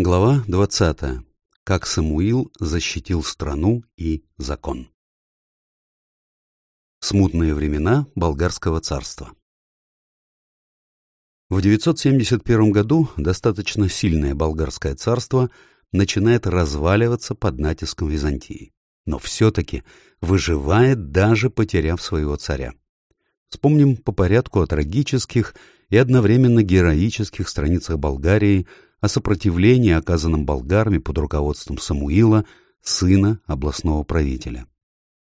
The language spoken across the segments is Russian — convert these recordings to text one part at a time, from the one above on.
Глава 20. Как Самуил защитил страну и закон. Смутные времена Болгарского царства. В 971 году достаточно сильное Болгарское царство начинает разваливаться под натиском Византии, но все-таки выживает, даже потеряв своего царя. Вспомним по порядку о трагических и одновременно героических страницах Болгарии – о сопротивлении, оказанном болгарами под руководством Самуила, сына областного правителя.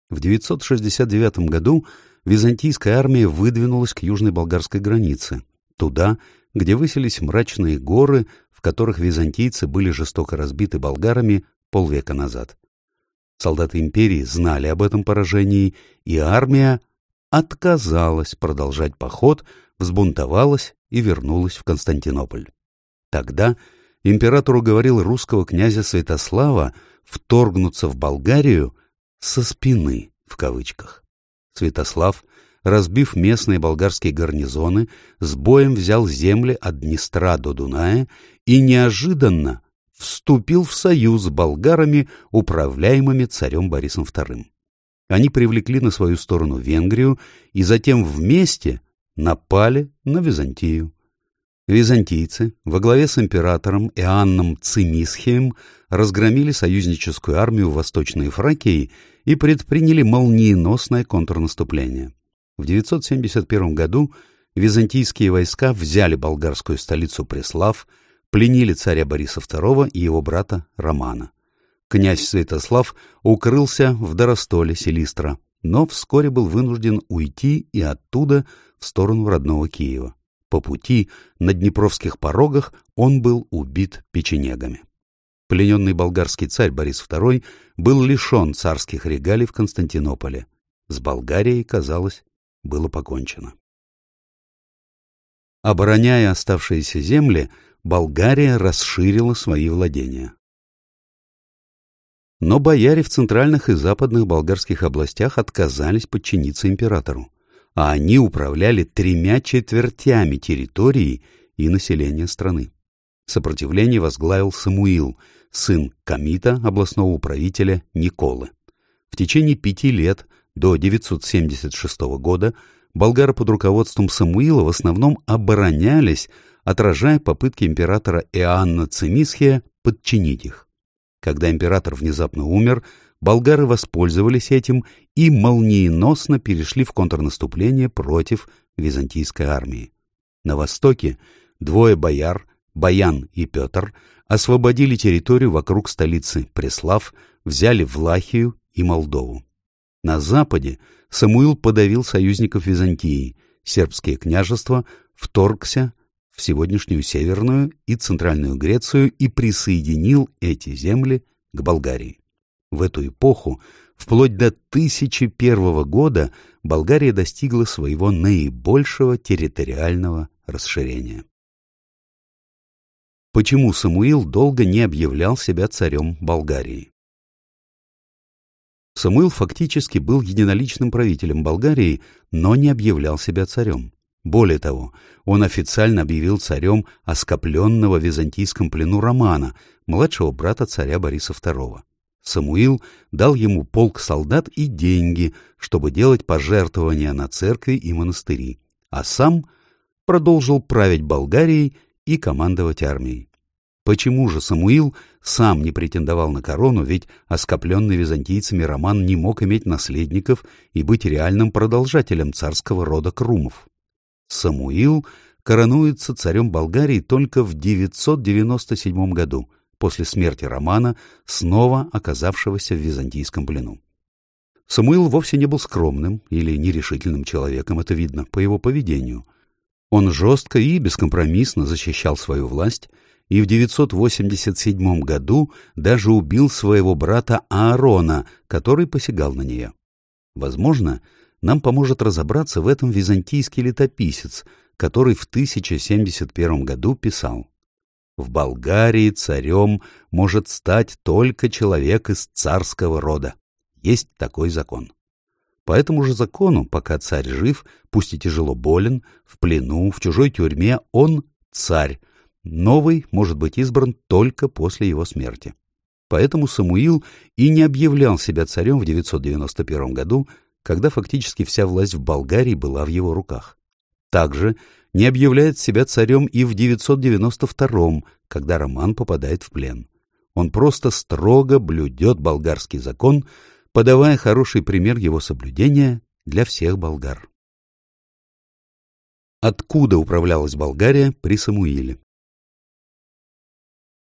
В 969 году византийская армия выдвинулась к южной болгарской границе, туда, где высились мрачные горы, в которых византийцы были жестоко разбиты болгарами полвека назад. Солдаты империи знали об этом поражении, и армия отказалась продолжать поход, взбунтовалась и вернулась в Константинополь. Тогда император уговорил русского князя Святослава вторгнуться в Болгарию «со спины» в кавычках. Святослав, разбив местные болгарские гарнизоны, с боем взял земли от Днестра до Дуная и неожиданно вступил в союз с болгарами, управляемыми царем Борисом II. Они привлекли на свою сторону Венгрию и затем вместе напали на Византию. Византийцы во главе с императором Иоанном Цимисхием разгромили союзническую армию в Восточной Фракии и предприняли молниеносное контрнаступление. В 971 году византийские войска взяли болгарскую столицу Преслав, пленили царя Бориса II и его брата Романа. Князь Святослав укрылся в Доростоле Селистра, но вскоре был вынужден уйти и оттуда в сторону родного Киева. По пути на Днепровских порогах он был убит печенегами. Плененный болгарский царь Борис II был лишен царских регалий в Константинополе. С Болгарией, казалось, было покончено. Обороняя оставшиеся земли, Болгария расширила свои владения. Но бояре в центральных и западных болгарских областях отказались подчиниться императору а они управляли тремя четвертями территории и населения страны. Сопротивление возглавил Самуил, сын Камита, областного управителя Николы. В течение пяти лет, до 976 года, болгары под руководством Самуила в основном оборонялись, отражая попытки императора Иоанна Цимисхия подчинить их. Когда император внезапно умер, болгары воспользовались этим и молниеносно перешли в контрнаступление против византийской армии. На востоке двое бояр, Баян и Петр, освободили территорию вокруг столицы Преслав, взяли Влахию и Молдову. На западе Самуил подавил союзников Византии, сербские княжества, вторгся в сегодняшнюю Северную и Центральную Грецию и присоединил эти земли к Болгарии. В эту эпоху, вплоть до 1001 года, Болгария достигла своего наибольшего территориального расширения. Почему Самуил долго не объявлял себя царем Болгарии? Самуил фактически был единоличным правителем Болгарии, но не объявлял себя царем. Более того, он официально объявил царем оскопленного в византийском плену Романа, младшего брата царя Бориса II. Самуил дал ему полк солдат и деньги, чтобы делать пожертвования на церкви и монастыри, а сам продолжил править Болгарией и командовать армией. Почему же Самуил сам не претендовал на корону, ведь оскопленный византийцами Роман не мог иметь наследников и быть реальным продолжателем царского рода Крумов? Самуил коронуется царем Болгарии только в 997 году, после смерти Романа, снова оказавшегося в византийском плену. Самуил вовсе не был скромным или нерешительным человеком, это видно по его поведению. Он жестко и бескомпромиссно защищал свою власть, и в 987 году даже убил своего брата Аарона, который посягал на нее. Возможно, нам поможет разобраться в этом византийский летописец, который в 1071 году писал в Болгарии царем может стать только человек из царского рода. Есть такой закон. По этому же закону, пока царь жив, пусть и тяжело болен, в плену, в чужой тюрьме, он царь, новый может быть избран только после его смерти. Поэтому Самуил и не объявлял себя царем в 991 году, когда фактически вся власть в Болгарии была в его руках. Также не объявляет себя царем и в 992 когда Роман попадает в плен. Он просто строго блюдет болгарский закон, подавая хороший пример его соблюдения для всех болгар. Откуда управлялась Болгария при Самуиле?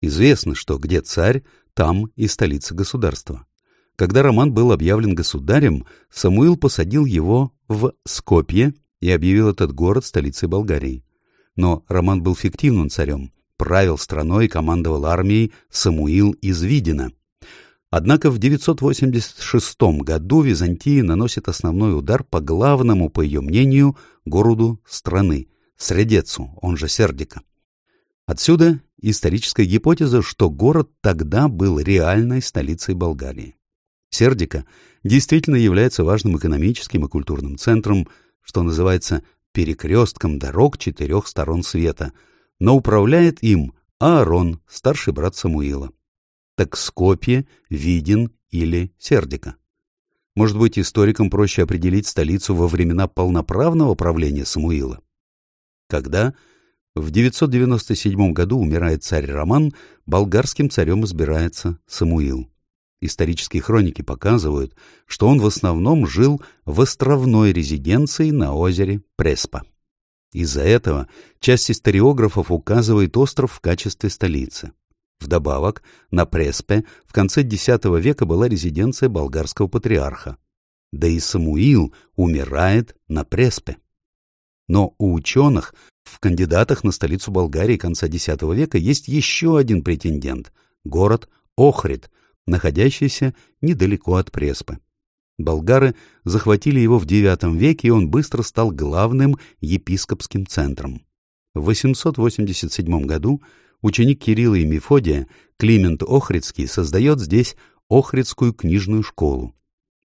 Известно, что где царь, там и столица государства. Когда Роман был объявлен государем, Самуил посадил его в Скопье и объявил этот город столицей Болгарии. Но Роман был фиктивным царем, правил страной и командовал армией Самуил из Видина. Однако в 986 году Византия наносит основной удар по главному, по ее мнению, городу страны – Средецу, он же Сердика. Отсюда историческая гипотеза, что город тогда был реальной столицей Болгарии. Сердика действительно является важным экономическим и культурным центром, что называется перекрестком дорог четырех сторон света, но управляет им Аарон, старший брат Самуила. Так Скопье, Видин или Сердика. Может быть, историкам проще определить столицу во времена полноправного правления Самуила? Когда в 997 году умирает царь Роман, болгарским царем избирается Самуил. Исторические хроники показывают, что он в основном жил в островной резиденции на озере Преспа. Из-за этого часть историографов указывает остров в качестве столицы. Вдобавок, на Преспе в конце X века была резиденция болгарского патриарха. Да и Самуил умирает на Преспе. Но у ученых в кандидатах на столицу Болгарии конца X века есть еще один претендент – город Охрид, находящийся недалеко от Преспы. Болгары захватили его в IX веке, и он быстро стал главным епископским центром. В 887 году ученик Кирилла и Мефодия, Климент Охридский, создает здесь Охридскую книжную школу.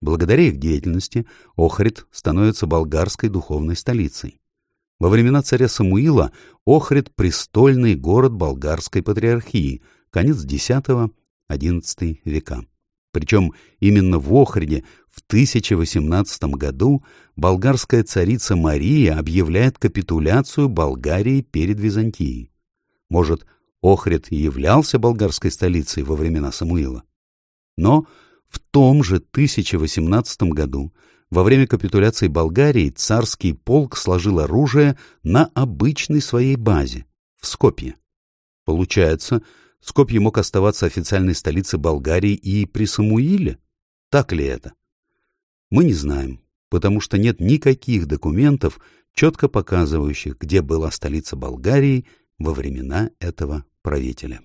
Благодаря их деятельности Охрид становится болгарской духовной столицей. Во времена царя Самуила Охрид – престольный город болгарской патриархии, конец X-XI века. Причем именно в Охриде в 1018 году болгарская царица Мария объявляет капитуляцию Болгарии перед Византией. Может, Охрид и являлся болгарской столицей во времена Самуила? Но в том же 1018 году во время капитуляции Болгарии царский полк сложил оружие на обычной своей базе, в Скопье. Получается, Скопье мог оставаться официальной столицей Болгарии и при Самуиле? Так ли это? Мы не знаем, потому что нет никаких документов, четко показывающих, где была столица Болгарии во времена этого правителя.